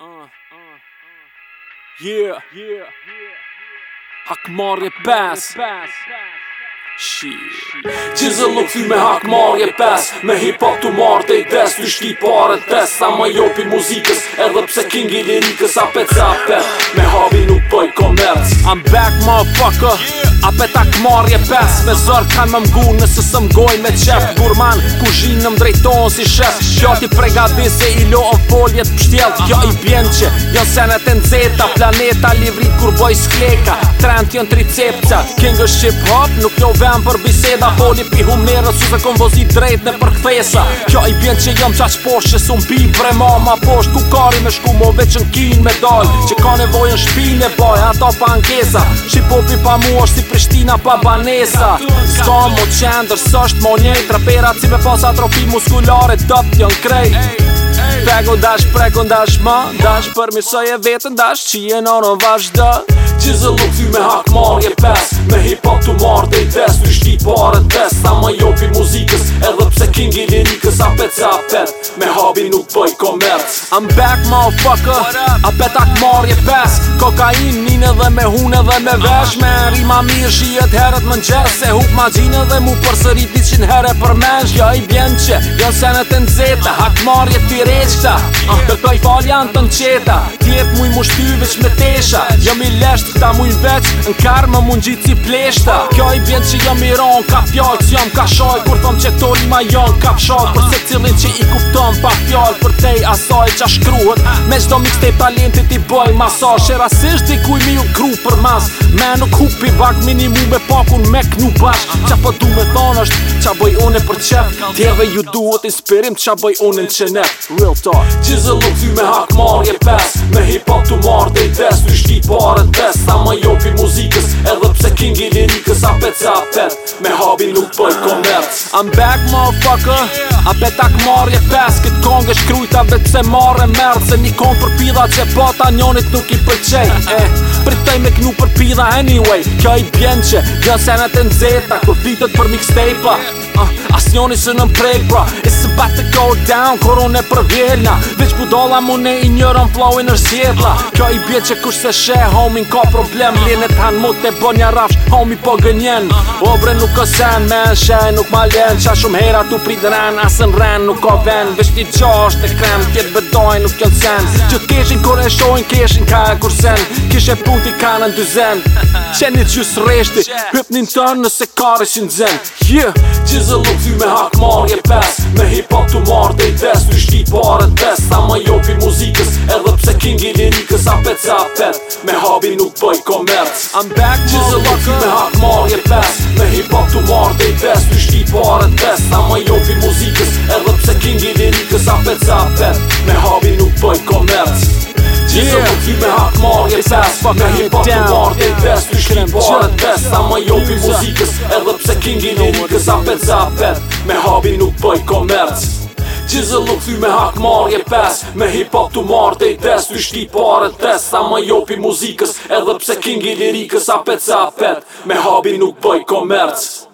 Uh, uh, Yeah, yeah. Hak marje pes Qizë yeah. lukë me hak marje pes Me hip hop të marë të i des Ty shti pare të des Sa ma jopi muzikës Edhe pse kingi lirikës apet zapet Me habi nuk I'm back motherfucker A petak marje pes Me zër kanë më mgu nësë së mgoj me qef Gurman, zhinë në mdrejtonë si shes Kjo ti pregadi se i lo o foljet pështjel Kjo i bjen që jo senet e nëzeta Planeta livrit kur boj skleka Trend jën tricepca King është qip hop nuk jo vem për biseda Foli pi humnerët su se drejt në përkthesa Kjo i bjen që jëm qaq poshë që sun bim Pre mama posht ku kari me shku mo veç në kin me dal Që ka nevojën shpine boj ato panke Kongresa Qi pa mu është si Prishtina pa Banesa Sa mu të qendër së është mu njej Trapera si me pas atropi muskulare dëpt njën krej Preko dash, preko dash ma Dash për mi vetën dash që jenë orën vazhdo Gjizë lu ty me hak marje pes Me hip hop të marrë dhe i des Ty shti pare po test Sa ma jopi muzikës Edhe pse king i lirikës Apet se apet Me hobi nuk bëj komerc I'm back motherfucker Apet hak marje pes Kokain nine dhe me hune dhe me vesh Me rima mirë shijet heret më nxer Se hup ma gjinë dhe mu përsëri Ti here heret për mesh Ja i bjen që Ja i e që Zeta, hak marje t'i reqta Këtoj ah, falja në të nqeta Tjetë mu i me tesha Jom i lesht Ta mu i veç, në karë më mund gjitë si pleshta Kjo i vjen që jam i ronë, ka fjallë që jam ka shojë Kur thom që toni ma jonë, ka fshojë Për se cilin që i kupton, pa fjallë Për tej asaj që a shkruhet Me qdo mix te talentit i bëj Shera, Shërasisht di kuj mi u kru për mas Me nuk hupi bak minimum e pakun me knu bash Qa po du me thonë është, qa bëj une për qef Tjeve ju duhet inspirim, qa bëj une në qenet Real talk Qizë lukë me hak marje pes Me hip hop të marë dhe kingi lirikës apet se apet Me hobi nuk bëj komerc I'm back motherfucker A betak marje pes Kët kong është krujta vet se marre merd Se një kong për pida që bata njonit nuk i përqej eh. Pritej me knu për pida anyway Kjo i bjen që gjësenet e nxeta Kur për mixtape-a uh, As njoni së në mpreg, bra It's about to go down, koru në për vjellna Veç ku dolla mu ne i njërën flow i nërzjedla Kjo i bje që kush se she, homin n'ka problem Linet han mut te bo një rafsh, homi po gënjen Obre nuk o sen, men, she nuk ma len Qa shumë hera tu prit në ren, as në ren nuk o ven Veç ti qa është e krem, tjetë bedojnë nuk kjo sen Që t'keshin kur e shojnë, keshin ka e kur sen Kishe puti ka në dy zen Qeni gjusë reshti Hyp në tërë nëse kare që në zemë yeah. Gjizë lu ty me hak marje pes Me hip hop të marrë dhe i des Ty shti parën tes ta ma jopi muzikës Edhe pse kingi lirikës apet pet se a Me hobi nuk bëj komerc I'm back more Gjizë lu ty me hak marje pes Me hip hop të marrë dhe i des Ty shti parën tes ta ma jopi muzikës Edhe pse kingi lirikës apet pet se a Me face ass Fuck a hip hop të marrë të invest Ty shkrim barët best Ama jo muzikës Edhe pse kingi i rikës Apet za apet Me hobi nuk bëj komerc Gjizë lu këthy me hak marje pes Me hip hop të marrë të invest Ty shti barët po test Ama jo muzikës Edhe pse kingi i rikës Apet za apet Me hobi nuk bëj komerc